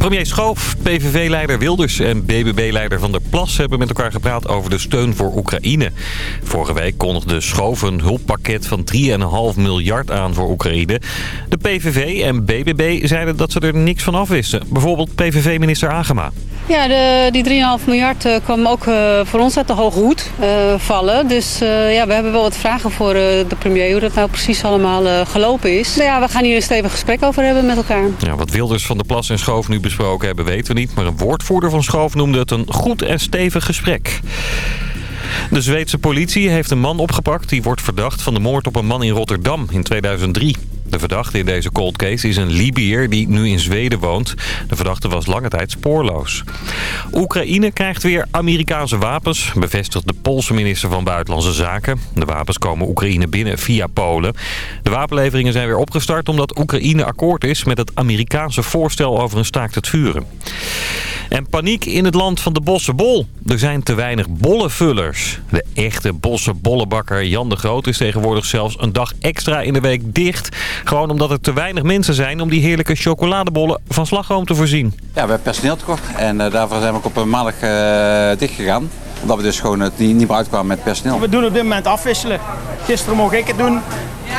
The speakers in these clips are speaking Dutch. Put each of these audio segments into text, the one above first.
Premier Schoof, PVV-leider Wilders en BBB-leider Van der Plas hebben met elkaar gepraat over de steun voor Oekraïne. Vorige week kondigde Schoof een hulppakket van 3,5 miljard aan voor Oekraïne. De PVV en BBB zeiden dat ze er niks van afwisten. Bijvoorbeeld PVV-minister Agema. Ja, de, die 3,5 miljard uh, kwam ook uh, voor ons uit de hoge hoed uh, vallen. Dus ja, we hebben wel wat vragen voor de premier hoe dat nou precies allemaal gelopen is. Maar ja, we gaan hier een stevig gesprek over hebben met elkaar. Ja, wat Wilders van der Plas en Schoof nu besproken hebben weten we niet. Maar een woordvoerder van Schoof noemde het een goed en stevig gesprek. De Zweedse politie heeft een man opgepakt die wordt verdacht van de moord op een man in Rotterdam in 2003. De verdachte in deze cold case is een Libiër die nu in Zweden woont. De verdachte was lange tijd spoorloos. Oekraïne krijgt weer Amerikaanse wapens, bevestigt de Poolse minister van Buitenlandse Zaken. De wapens komen Oekraïne binnen via Polen. De wapenleveringen zijn weer opgestart omdat Oekraïne akkoord is met het Amerikaanse voorstel over een staakt het vuren. En paniek in het land van de bossenbol. Er zijn te weinig bollenvullers. De echte bossenbollenbakker Jan de Groot is tegenwoordig zelfs een dag extra in de week dicht. Gewoon omdat er te weinig mensen zijn om die heerlijke chocoladebollen van slagroom te voorzien. Ja, we hebben personeel tekort en uh, daarvoor zijn we ook op een maandag uh, dicht gegaan. Omdat we dus gewoon het niet, niet meer uitkwamen met personeel. We doen op dit moment afwisselen. Gisteren mocht ik het doen.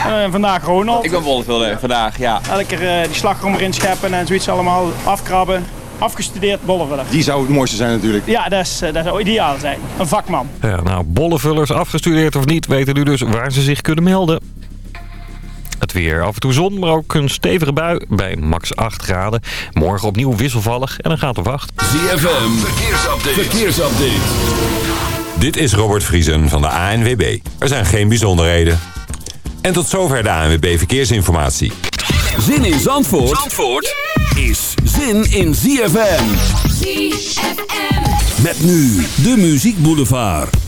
Uh, vandaag Ronald. Ik ben bollenvuller vandaag, ja. Elke keer die slagroom erin scheppen en zoiets allemaal afkrabben afgestudeerd bollenvuller. Die zou het mooiste zijn natuurlijk. Ja, dat, is, dat zou ideaal zijn. Een vakman. Ja, nou, bollenvullers, afgestudeerd of niet, weten nu dus waar ze zich kunnen melden. Het weer af en toe zon, maar ook een stevige bui bij max 8 graden. Morgen opnieuw wisselvallig en een gaat of 8. ZFM, verkeersupdate. verkeersupdate. Dit is Robert Vriesen van de ANWB. Er zijn geen bijzonderheden. En tot zover de ANWB Verkeersinformatie. Zin in Zandvoort, Zandvoort is zin in ZFM. ZFM. Met nu de Muziek Boulevard.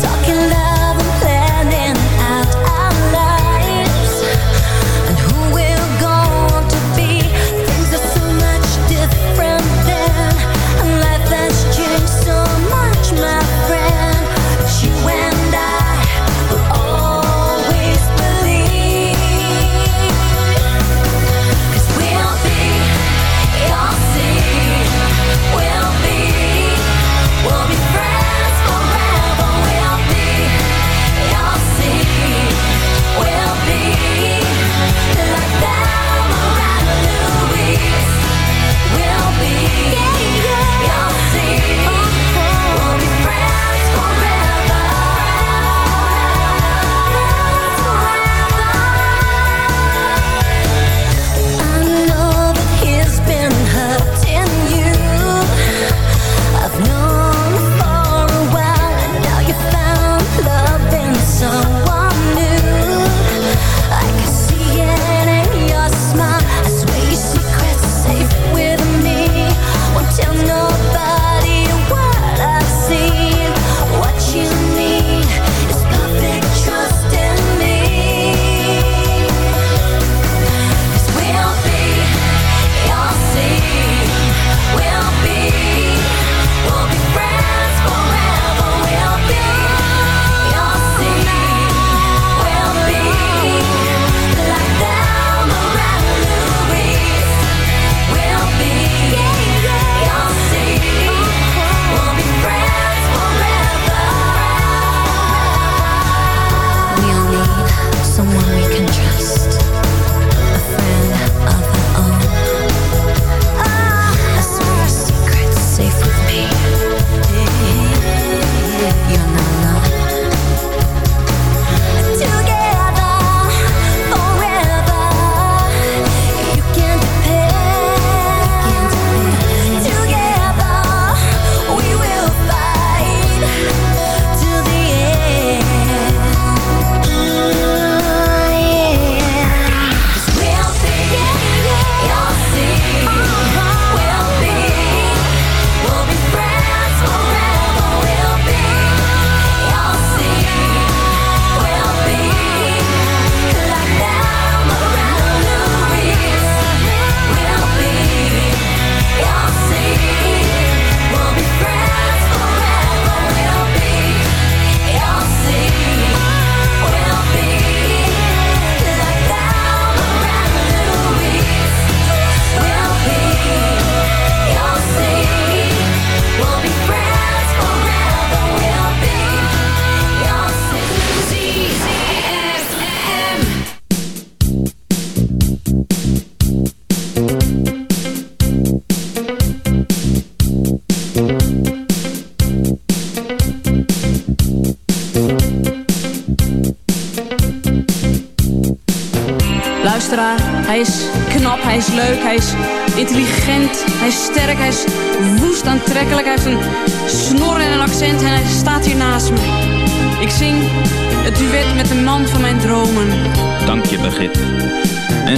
Talking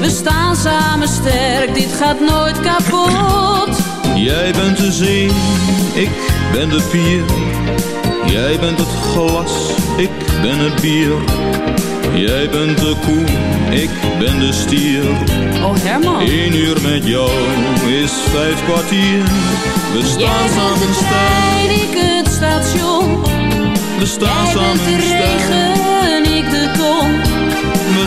We staan samen sterk, dit gaat nooit kapot. Jij bent de zee, ik ben de pier. Jij bent het glas, ik ben het bier. Jij bent de koe, ik ben de stier. Oh Herman. Eén uur met jou is vijf kwartier. We Jij staan bent samen de trein, ik het station. we staan Jij bent samen de regen,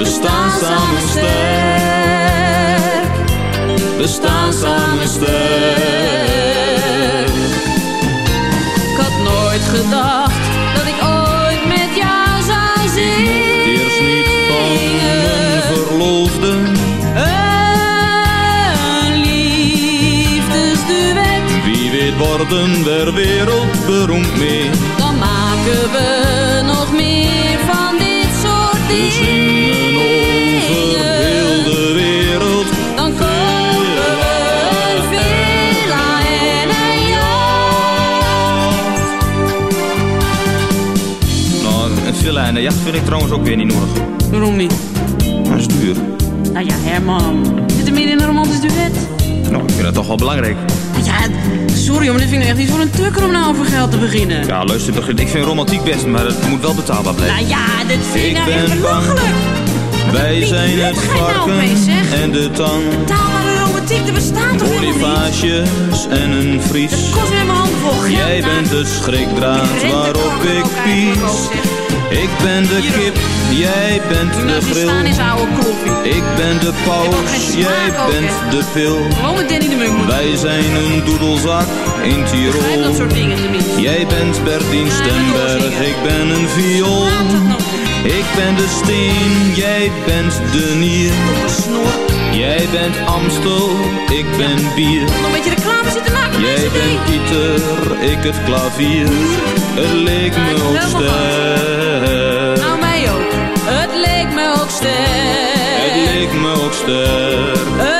We staan samen sterk. We staan samen sterk. Ik had nooit gedacht dat ik ooit met jou zou zingen. Eerst niet van mijn verloofde. Een liefdesduet, Wie weet worden we wereldberoemd mee. dan maken we nog meer van dit soort We en een jacht vind ik trouwens ook weer niet nodig. Waarom niet? Dat is duur. Nou ja, Herman. Zit er meer in een romantisch duet? Nou, ik vind het toch wel belangrijk. Ja, sorry, maar dit vind ik echt niet voor een tukker om nou over geld te beginnen. Ja, luister, ik vind romantiek best, maar het moet wel betaalbaar blijven. Nou ja, dit vind ik nou echt belachelijk. Wij zijn het nou varken en de tang. Betaalbare romantiek, er bestaat toch helemaal niet? En een vries. Het kost weer mijn hand vol geld. Jij nou. bent de schrikdraad waarop ik pies. Ik ben de kip, jij bent de staan grill. is oude kloffie. Ik ben de paus, jij bent de pil. Gewoon met Danny de Munk moeten. Wij zijn een doedelzak in dat Tirol. soort dingen tenminste. Jij bent Bertien Ja, Stemberg, ik ben een viool. Ik ben de steen, jij bent de nier. Jij bent Amstel, ik ben bier. Nog een beetje reclame zitten maken Jij bent. Pieter, ik het klavier. Het leek me ook sterk. Nou, mij ook. Het leek me ook sterk. Het leek me ook sterk.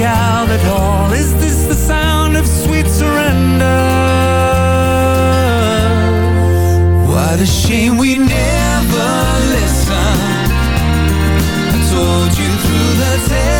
The outlet hall Is. This the sound of sweet surrender? What a shame we never listened. I told you through the television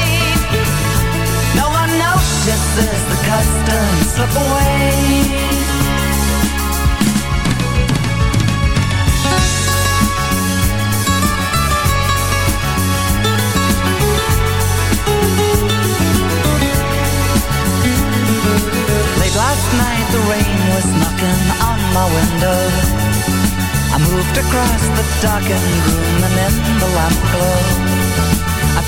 notices the customs slip away. Last night the rain was knocking on my window. I moved across the darkened room and in the lamp glow.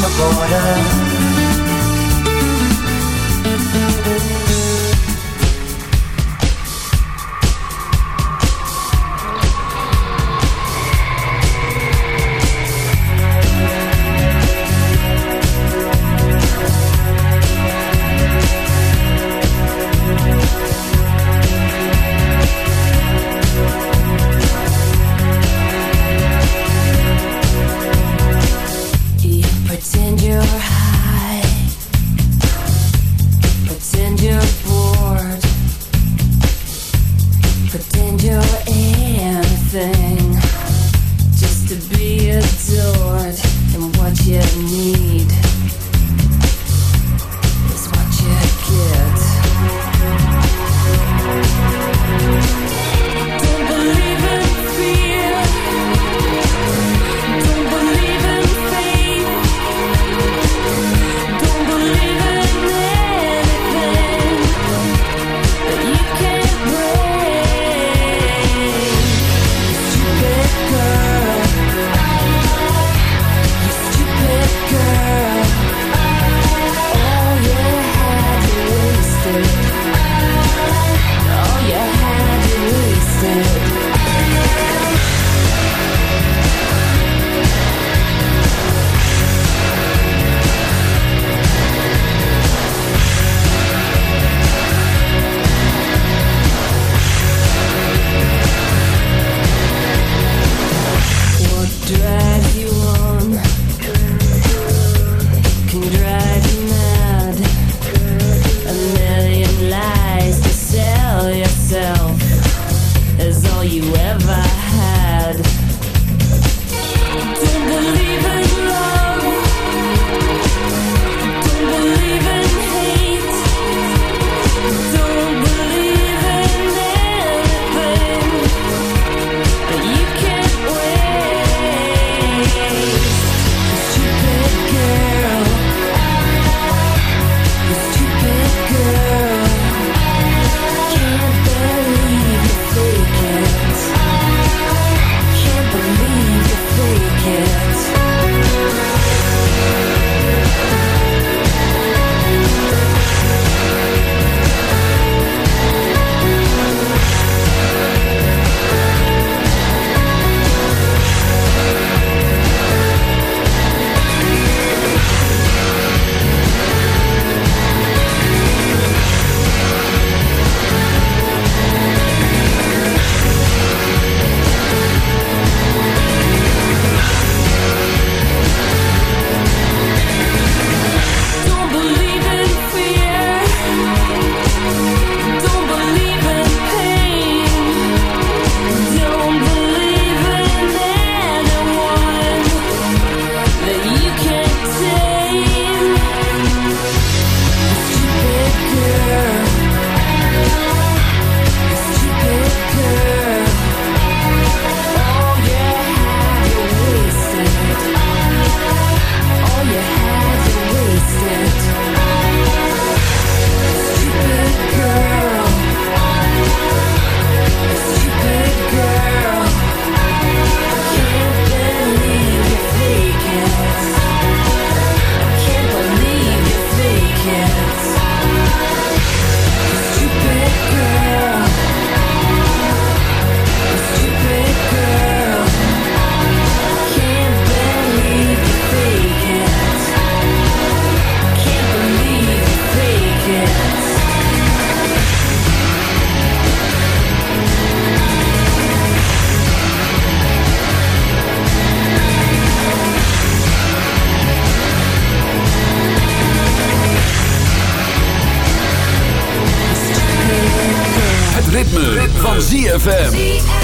the border. van ZFM.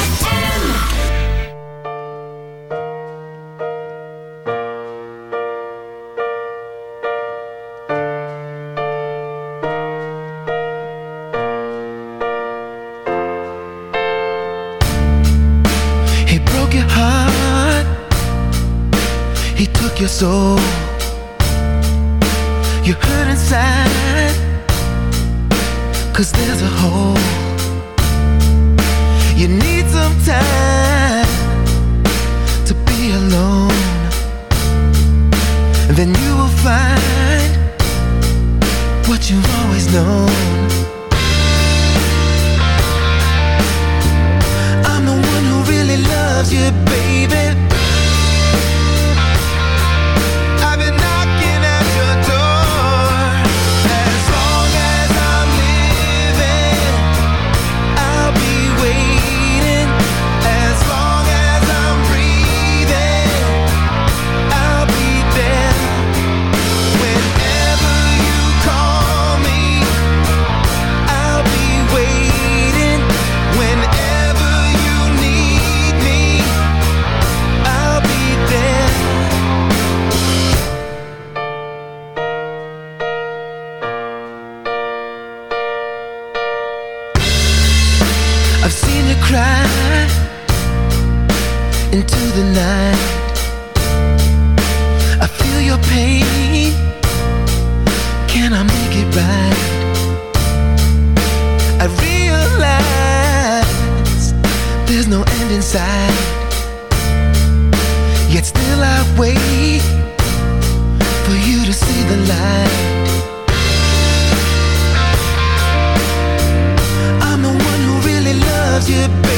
There's no end in sight. Yet still I wait for you to see the light. I'm the one who really loves you, baby.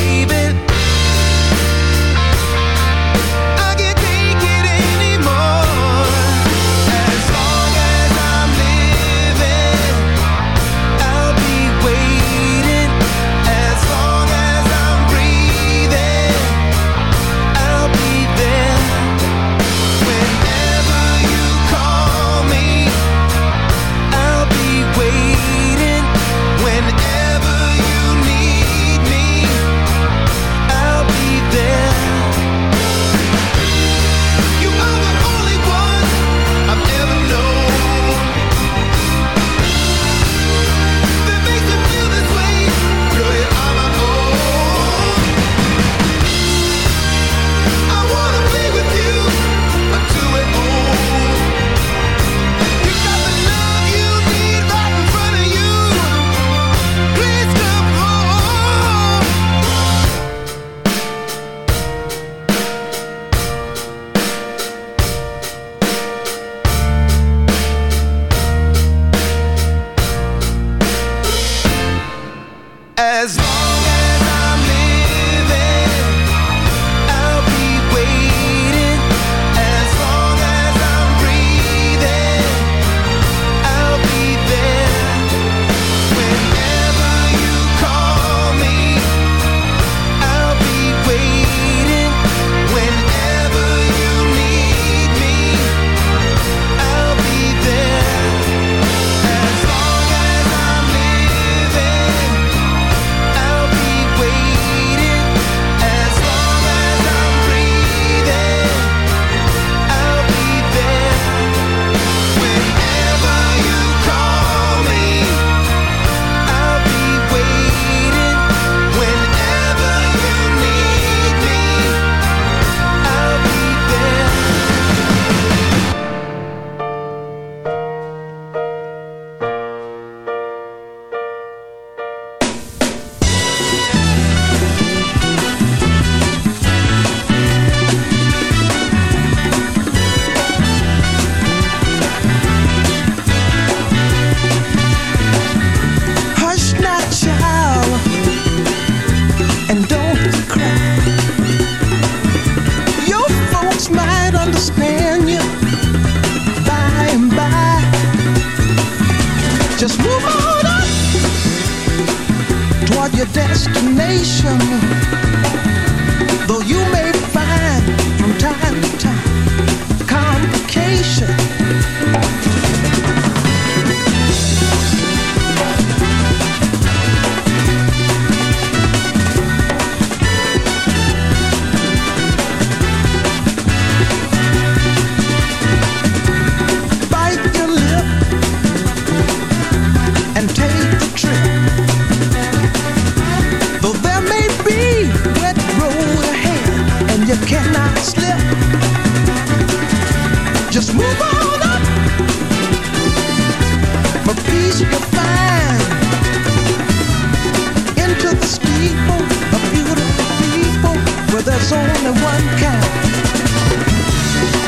but there's only one kind.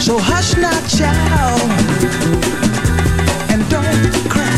So hush now, child, and don't cry.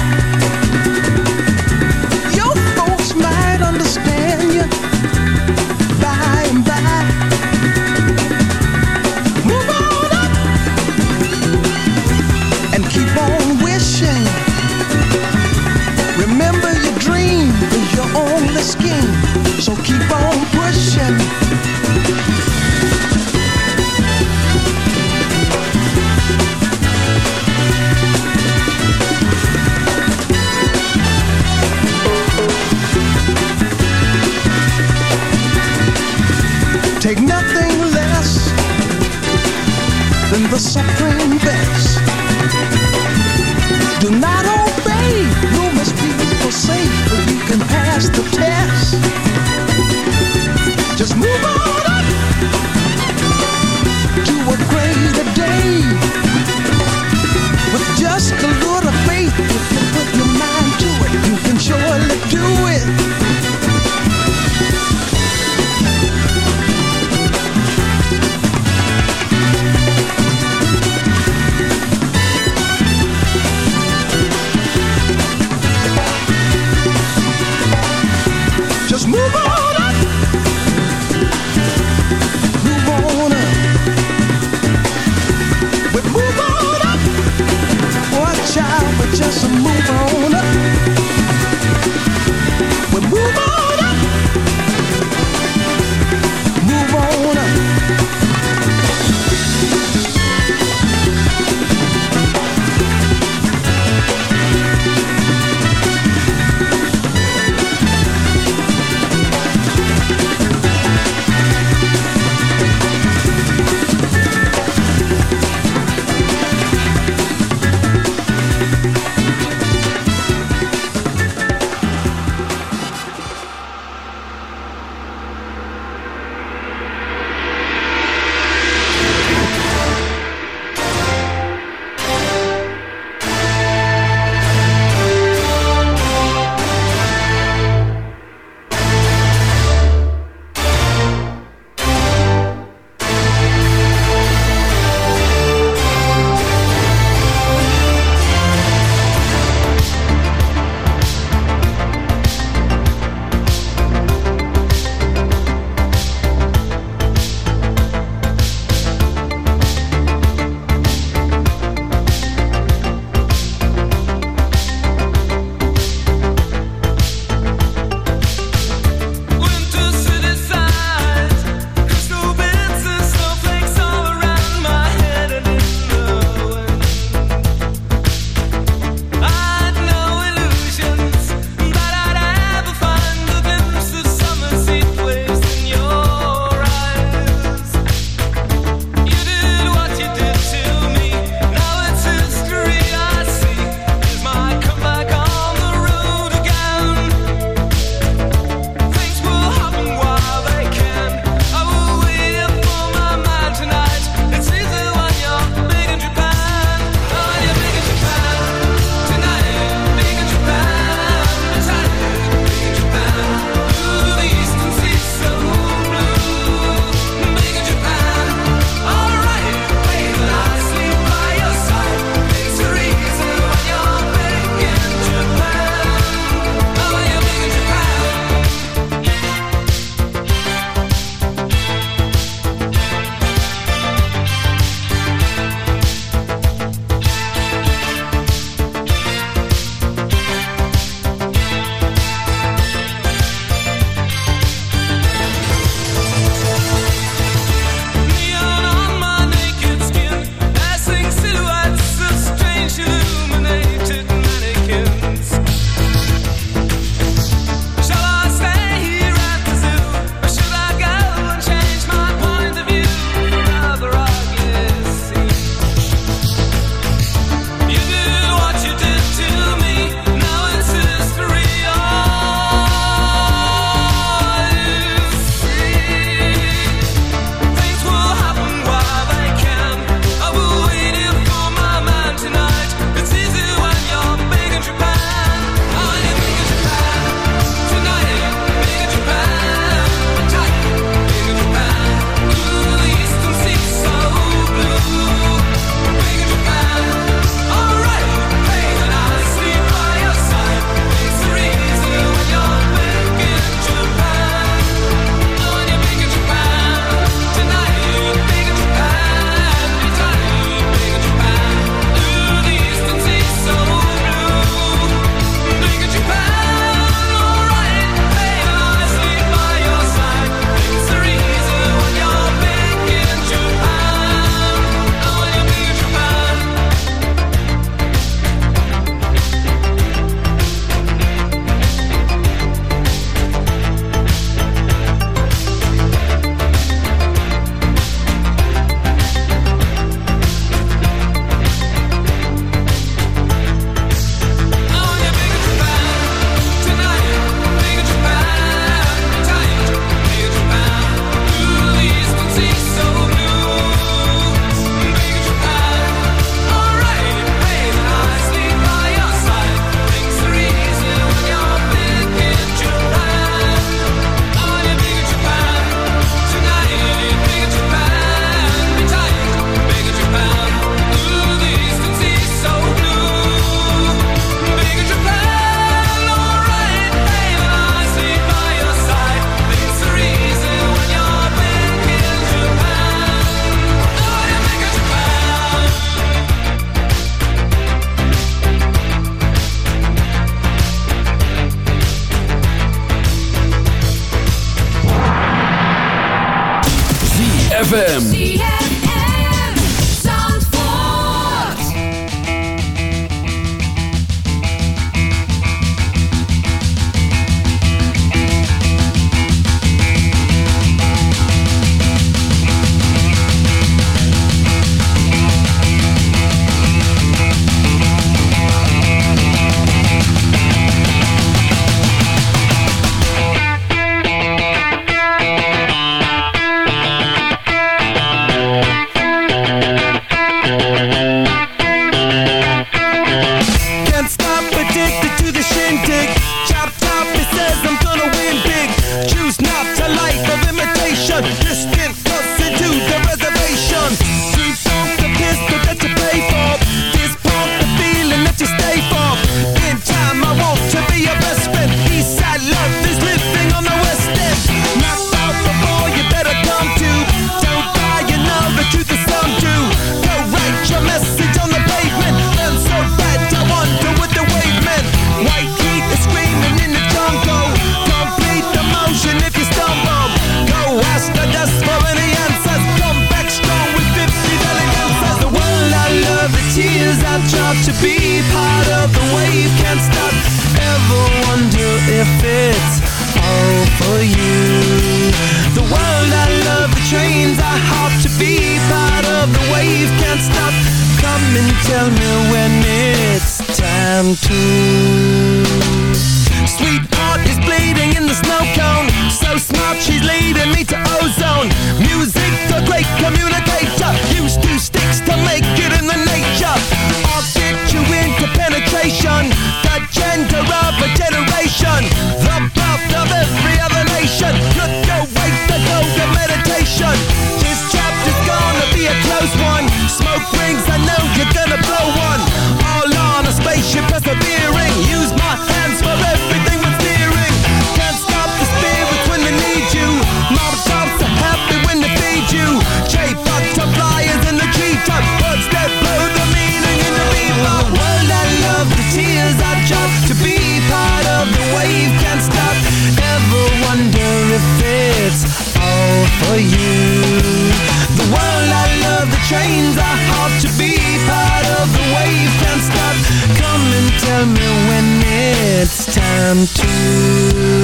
tell me when it's time to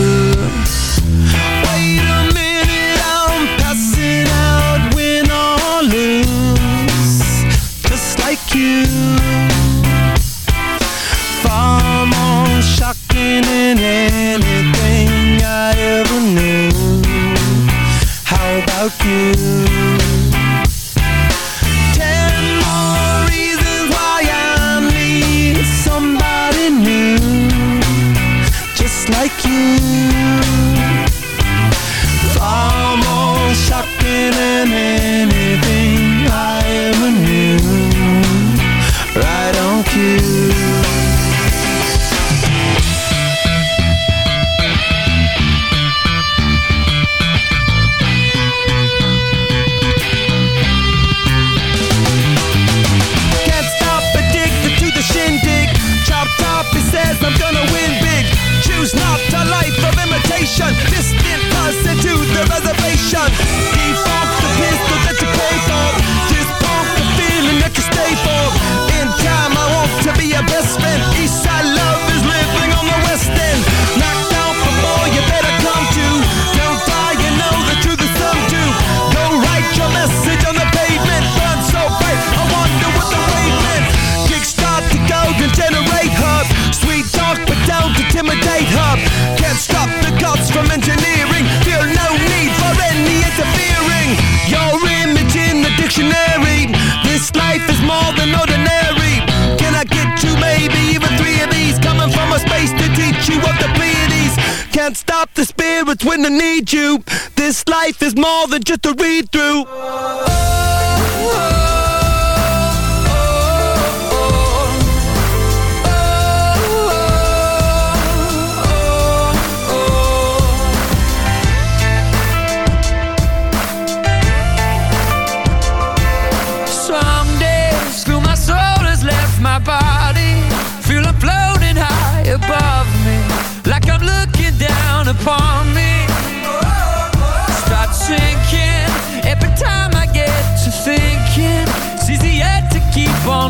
just a read through.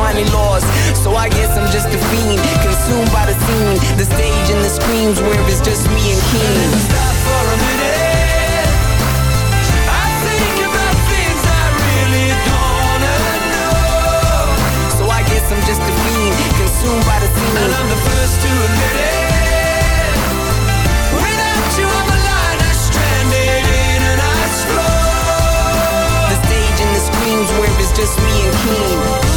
finally lost. So I guess I'm just a fiend, consumed by the scene, the stage and the screams where it's just me and King. Stop for a minute. I think about things I really don't wanna know. So I guess I'm just a fiend, consumed by the scene. And I'm the first to admit it. Without you, I'm a liner stranded in an ice floor. The stage and the screams where it's just me and King.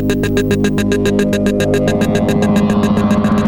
Thank you.